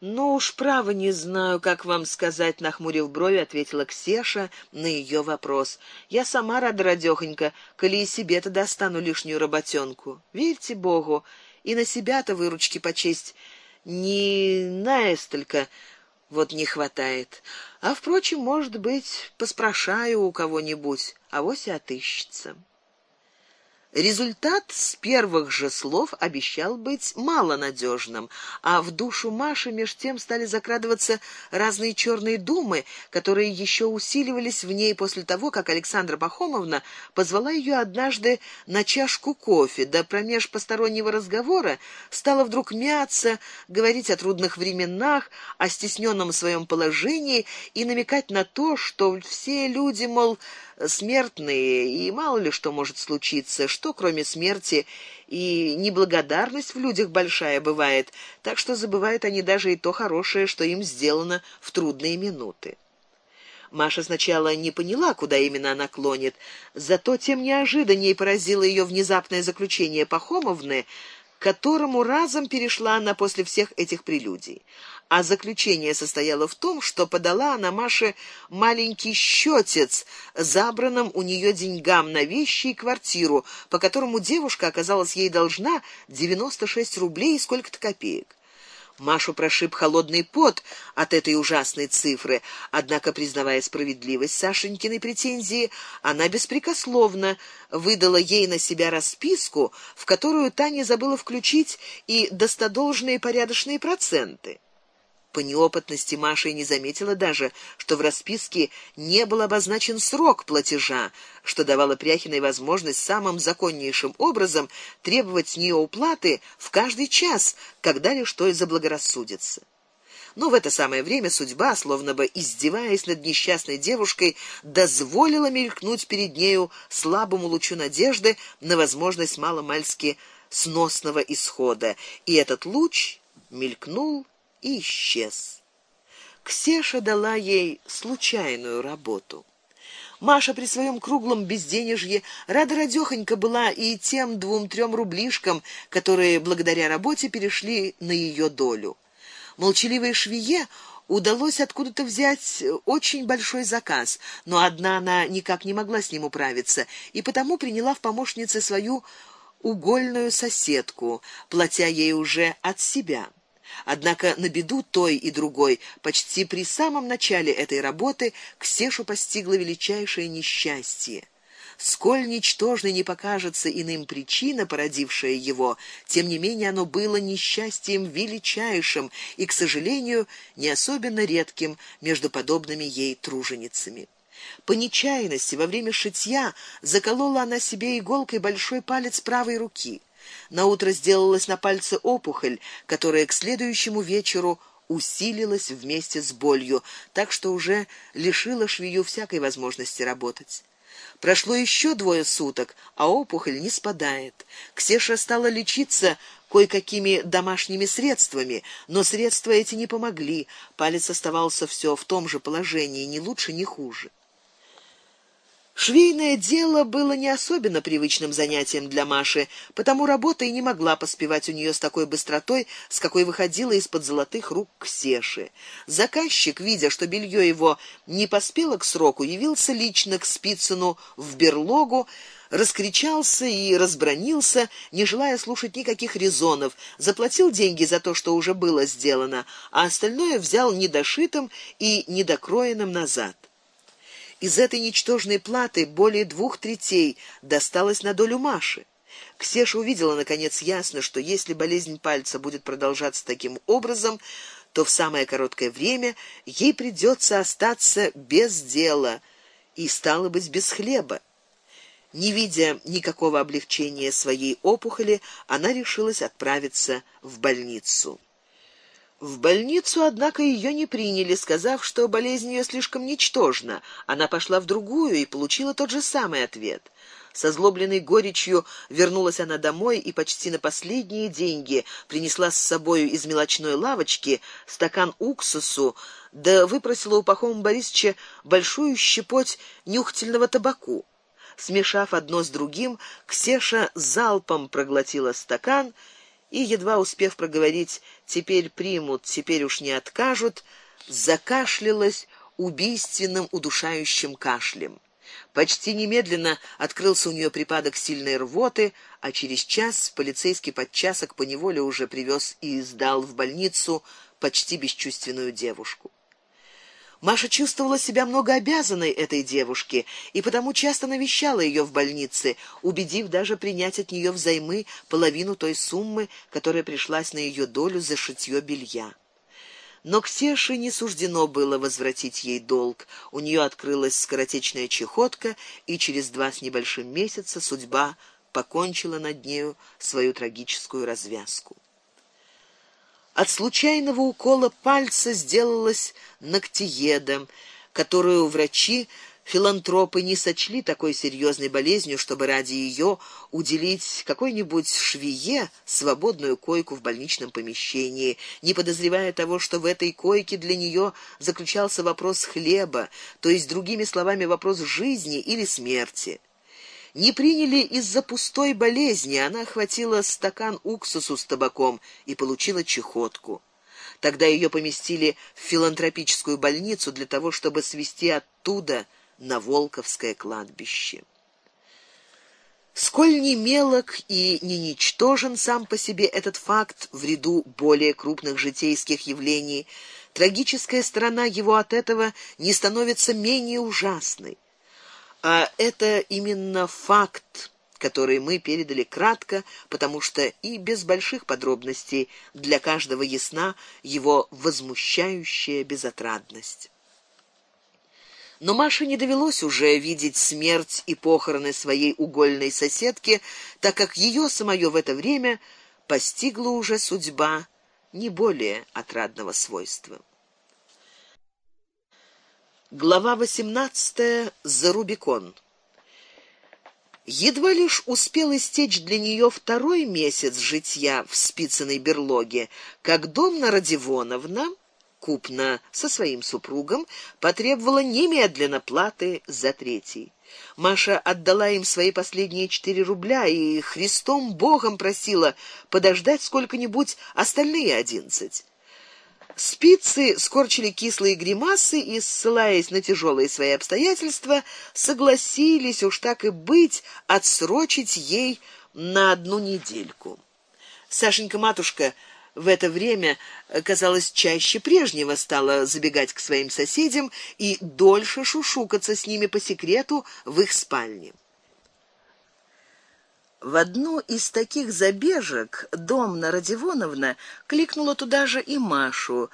Ну уж право не знаю, как вам сказать, нахмурив брови, ответила Ксеша на ее вопрос. Я сама рада радёхонька, коли и себе-то достану лишнюю работенку. Верьте Богу, и на себя-то выручки почесть не на столько вот не хватает. А впрочем, может быть, поспрашаю у кого-нибудь, а вось и отыщется. Результат с первых же слов обещал быть малонадежным, а в душу Маши меж тем стали закрадываться разные черные думы, которые еще усиливались в ней после того, как Александра Пахомовна позвала ее однажды на чашку кофе, да промеж постороннего разговора стала вдруг мяться, говорить о трудных временах, о стесненном своем положении и намекать на то, что все люди, мол, смертные, и мало ли что может случиться, что кроме смерти и неблагодарность в людях большая бывает, так что забывают они даже и то хорошее, что им сделано в трудные минуты. Маша сначала не поняла, куда именно она клонит, зато тем неожиданнее поразило ее внезапное заключение Пахомовны, которому разом перешла она после всех этих прелюдий а заключение состояло в том, что подала она Маше маленький счётец забранным у нее деньгам на вещи и квартиру, по которому девушка оказалась ей должна 96 рублей и сколько-то копеек. Машу прошиб холодный пот от этой ужасной цифры, однако, признавая справедливость Сашенькиной претензии, она беспрекословно выдала ей на себя расписку, в которую Таня забыла включить и достодолжные порядочные проценты. По неопытности Маша и не заметила даже, что в расписке не был обозначен срок платежа, что давало Пряхиной возможность самым законнейшим образом требовать с нее уплаты в каждый час, когда лишь что и заблагорассудится. Но в это самое время судьба, словно бы издеваясь над несчастной девушкой, дозволила мелькнуть перед нею слабому лучу надежды на возможность маломальски сносного исхода, и этот луч мелькнул и исчез. Ксеша дала ей случайную работу. Маша при своем круглом безденежье рада радёхонька была и тем двум-трем рублишкам, которые благодаря работе перешли на ее долю. Молчаливой швее удалось откуда-то взять очень большой заказ, но одна она никак не могла с ним управиться, и потому приняла в помощнице свою угольную соседку, платя ей уже от себя. Однако на беду той и другой, почти при самом начале этой работы Ксешу постигло величайшее несчастье. Сколь ничтожной не покажется иным причина, породившая его, тем не менее оно было несчастьем величайшим и, к сожалению, не особенно редким между подобными ей труженицами. По нечаянности во время шитья заколола она себе иголкой большой палец правой руки. На утро сделалась на пальце опухоль, которая к следующему вечеру усилилась вместе с болью, так что уже лишила швею всякой возможности работать. Прошло еще двое суток, а опухоль не спадает. Ксеша стала лечиться кое-какими домашними средствами, но средства эти не помогли. Палец оставался все в том же положении, ни лучше, ни хуже. Швейное дело было не особенно привычным занятием для Маши, потому работа и не могла поспевать у нее с такой быстротой, с какой выходила из-под золотых рук Ксеши. Заказчик, видя, что белье его не поспело к сроку, явился лично к Спицыну в берлогу, раскричался и разбронился, не желая слушать никаких резонов, заплатил деньги за то, что уже было сделано, а остальное взял недошитым и недокроенным назад. Из этой ничтожной платы более двух третей досталось на долю Маши. Ксеша увидела наконец ясно, что если болезнь пальца будет продолжаться таким образом, то в самое короткое время ей придется остаться без дела и стало быть без хлеба. Не видя никакого облегчения своей опухоли, она решилась отправиться в больницу. В больницу, однако, ее не приняли, сказав, что болезнь ее слишком ничтожна. Она пошла в другую и получила тот же самый ответ. Со злобленной горечью вернулась она домой и почти на последние деньги принесла с собою из мелочной лавочки стакан уксусу, да выпросила у Пахома Борисовича большую щепоть нюхательного табаку. Смешав одно с другим, Ксеша залпом проглотила стакан и едва успев проговорить: "Теперь примут, теперь уж не откажут", закашлялась убийственным удушающим кашлем. Почти немедленно открылся у нее припадок сильной рвоты, а через час полицейский подчасок по неволе уже привез и сдал в больницу почти бесчувственную девушку. Маша чувствовала себя много обязанной этой девушке и потому часто навещала ее в больнице, убедив даже принять от нее взаймы половину той суммы, которая пришлась на ее долю за шитье белья. Но Ксеше не суждено было возвратить ей долг. У нее открылась скоротечная чехотка, и через два с небольшим месяца судьба покончила над нею свою трагическую развязку. От случайного укола пальца сделалась ногтеедом, которую врачи филантропы не сочли такой серьезной болезнью, чтобы ради ее уделить какой-нибудь швее свободную койку в больничном помещении, не подозревая того, что в этой койке для нее заключался вопрос хлеба, то есть другими словами вопрос жизни или смерти не приняли из-за пустой болезни. Она хватила стакан уксусу с табаком и получила чехотку. Тогда ее поместили в филантропическую больницу для того, чтобы свести оттуда на Волковское кладбище. Сколь не мелок и не ничтожен сам по себе этот факт в ряду более крупных житейских явлений, трагическая сторона его от этого не становится менее ужасной. А это именно факт, который мы передали кратко, потому что и без больших подробностей для каждого ясна его возмущающая безотрадность. Но Маше не довелось уже видеть смерть и похороны своей угольной соседки, так как ее самое в это время постигла уже судьба не более отрадного свойства. Глава 18. За Рубикон. Едва лишь успел истечь для нее второй месяц житья в спицыной берлоге, как Домна Радивоновна купна со своим супругом потребовала немедленно платы за третий. Маша отдала им свои последние четыре рубля и Христом Богом просила подождать сколько-нибудь остальные одиннадцать. Спицы скорчили кислые гримасы и, ссылаясь на тяжелые свои обстоятельства, согласились уж так и быть отсрочить ей на одну недельку. Сашенька матушка в это время, казалось, чаще прежнего стала забегать к своим соседям и дольше шушукаться с ними по секрету в их спальне. В одну из таких забежек Домна Радивоновна кликнула туда же и Машу.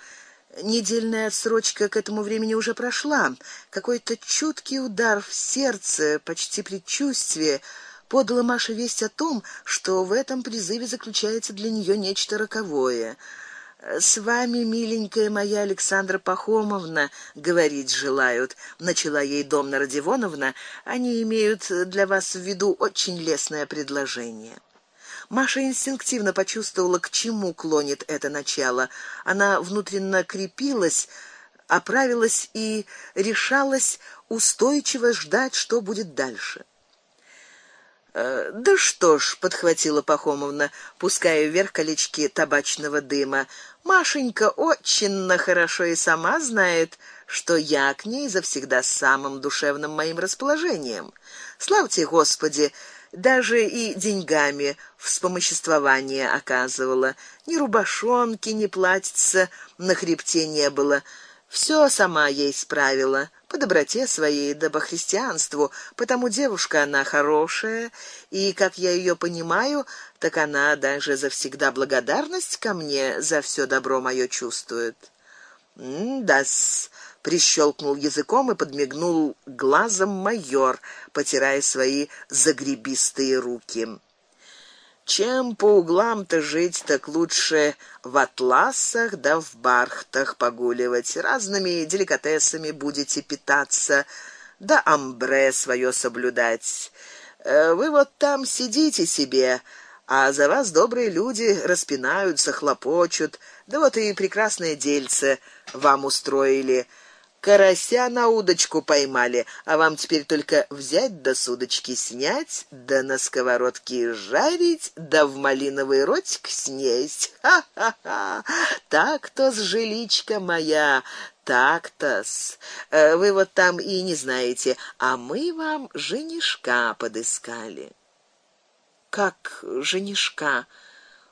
Недельная отсрочка к этому времени уже прошла. Какой-то чуткий удар в сердце, почти предчувствие, подало Маше весть о том, что в этом призыве заключается для нее нечто роковое. С вами, миленькая моя Александра Пахомовна, говорить желают, начала ей Домна Радивоновна. Они имеют для вас в виду очень лестное предложение. Маша инстинктивно почувствовала, к чему клонит это начало. Она внутренне крепилась, оправилась и решалась устойчиво ждать, что будет дальше. Э, да что ж, подхватила Пахомовна, пуская вверх колечки табачного дыма. Машенька очень хорошо и сама знает, что я к ней завсегда с самым душевным моим расположением. Славьте Господи, даже и деньгами вспомоществование оказывала. Ни рубашонки, ни платьица на хребте не было. Все сама ей справила по доброте своей да по христианству, потому девушка она хорошая, и как я ее понимаю, так она даже за всегда благодарность ко мне за все добро мое чувствует. Да-с, прищелкнул языком и подмигнул глазом майор, потирая свои загребистые руки. Чем по углам-то жить, так лучше в атласах да в бархтах погуливать, разными деликатесами будете питаться, да амбре свое соблюдать. Э, вы вот там сидите себе, а за вас добрые люди распинаются, хлопочут, да вот и прекрасное дельце вам устроили карася на удочку поймали, а вам теперь только взять до судочки снять, да на сковородке жарить, да в малиновый ротик снесть. Ха-ха-ха. Так-то с жиличка моя, так-то-с. Э, вы вот там и не знаете, а мы вам женишка подыскали. Как женишка?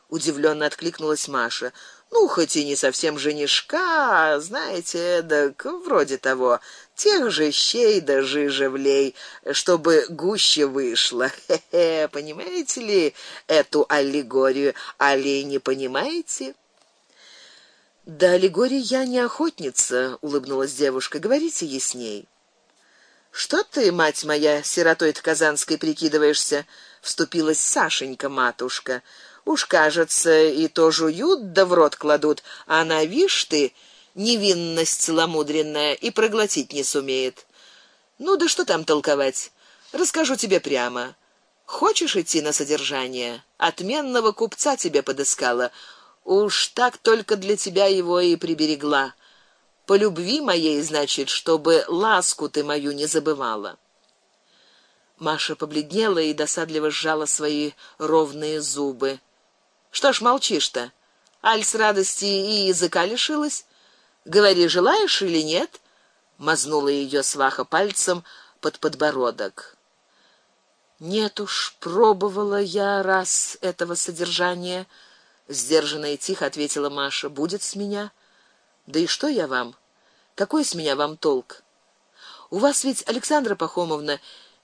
удивленно откликнулась Маша. Ну, хоть и не совсем женишка, знаете, да вроде того, тех же щей да жижевлей, чтобы гуще вышло. Хе-хе, понимаете ли эту аллегорию, али не понимаете? Да аллегории я не охотница, улыбнулась девушка. Говорите ясней. Что ты, мать моя, сиротой казанской прикидываешься? вступилась Сашенька матушка. Уж кажется, и то жуют да в рот кладут, а она, вишь ты, невинность целомудренная и проглотить не сумеет. Ну да что там толковать? Расскажу тебе прямо. Хочешь идти на содержание? Отменного купца тебе подыскала. Уж так только для тебя его и приберегла. По любви моей, значит, чтобы ласку ты мою не забывала. Маша побледнела и досадливо сжала свои ровные зубы. Что ж молчишь-то? Аль с радости и языка лишилась. Говори, желаешь или нет? Мазнула ее сваха пальцем под подбородок. Нет уж, пробовала я раз этого содержания, сдержанно и тихо ответила Маша. Будет с меня. Да и что я вам? Какой с меня вам толк? У вас ведь Александра Пахомовна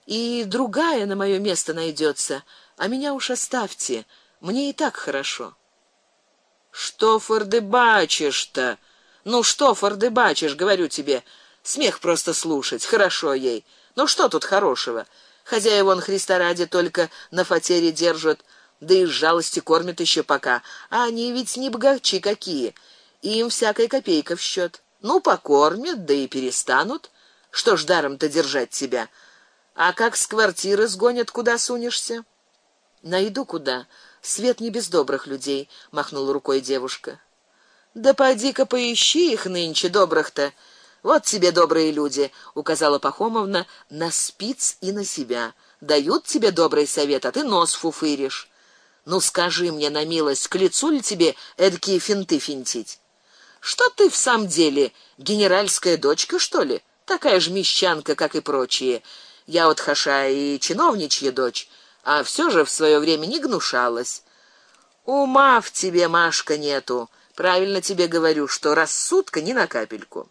и другая на мое место найдется, а меня уж оставьте. Мне и так хорошо. Что фордебачишь-то? Ну что фордебачишь, говорю тебе. Смех просто слушать. Хорошо ей. Ну что тут хорошего? Хозяева он Христа ради только на фатере держат, да и жалости кормят еще пока. А они ведь не богачи какие. Им всякая копейка в счет. Ну покормят, да и перестанут. Что ж даром-то держать тебя? А как с квартиры сгонят, куда сунешься? Найду куда. Свет не без добрых людей, махнула рукой девушка. Да поди-ка поищи их нынче добрых-то. Вот тебе добрые люди, указала Пахомовна на спиц и на себя. Дают тебе добрый совет, а ты нос фуфыришь. Ну скажи мне на милость, к лицу ли тебе эдакие финты финтить? Что ты в самом деле, генеральская дочка, что ли? Такая же мещанка, как и прочие. Я вот хаша и чиновничья дочь а все же в свое время не гнушалась. Ума в тебе, Машка, нету. Правильно тебе говорю, что рассудка ни на капельку.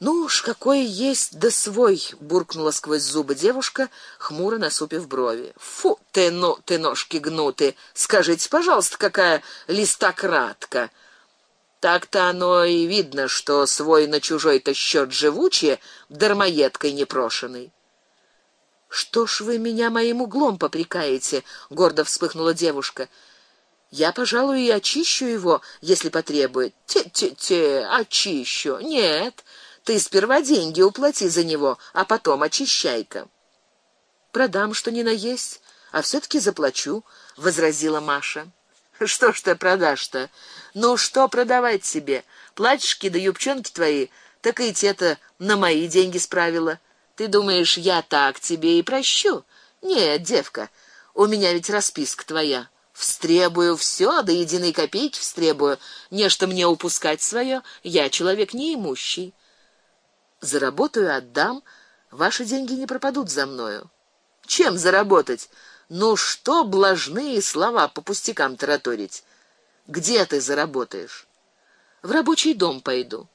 Ну уж какой есть да свой, буркнула сквозь зубы девушка, хмуро насупив брови. Фу, ты ну, ты ножки гнуты. Скажите, пожалуйста, какая листократка. Так-то оно и видно, что свой на чужой-то счет живучее, дармоедкой непрошенный. Что ж вы меня моим углом попрекаете? гордо вспыхнула девушка. Я, пожалуй, и очищу его, если потребует. Те-те-те, очищу. Нет, ты сперва деньги уплати за него, а потом очищай-ка. Продам, что ни на есть, а все таки заплачу, возразила Маша. Что ж ты продашь-то? Ну что продавать себе? Платьишки да юбчонки твои, так и те-то на мои деньги справила. Ты думаешь, я так тебе и прощу? Нет, девка, у меня ведь расписка твоя. Встребую все, до единой копейки встребую. Не что мне упускать свое, я человек неимущий. Заработаю, отдам, ваши деньги не пропадут за мною. Чем заработать? Ну что блажные слова по пустякам тараторить? Где ты заработаешь? В рабочий дом пойду.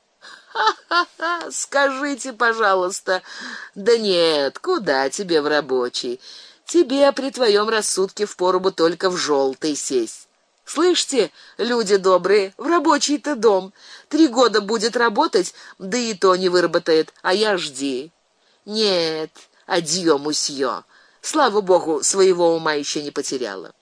Ха-ха-ха, скажите, пожалуйста. Да нет, куда тебе в рабочий? Тебе при твоем рассудке впору бы только в желтый сесть. Слышите, люди добрые, в рабочий-то дом. Три года будет работать, да и то не выработает, а я жди. Нет, адьё, мусьё. Слава богу, своего ума еще не потеряла.